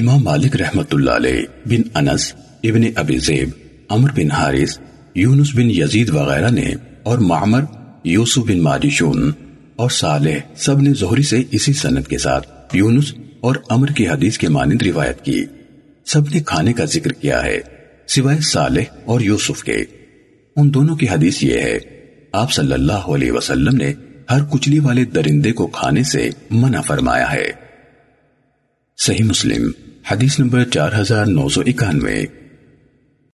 امام مالک رحمت اللہ علیہ بن انس، ابن ابی زیب عمر بن حارث، یونس بن یزید وغیرہ نے اور معمر، یوسف بن ماجشون اور صالح سب نے زہری سے اسی سنت کے ساتھ یونس اور عمر کی حدیث کے مانند روایت کی۔ سب نے کھانے کا ذکر کیا ہے، سوائے صالح اور یوسف کے۔ ان دونوں کی حدیث یہ ہے، آپ صلی اللہ علیہ وسلم نے ہر کچلی والے درندے کو کھانے سے منع فرمایا ہے۔ صحیح مسلم۔ حدیث نمبر چار ہزار نو سو اکانوے۔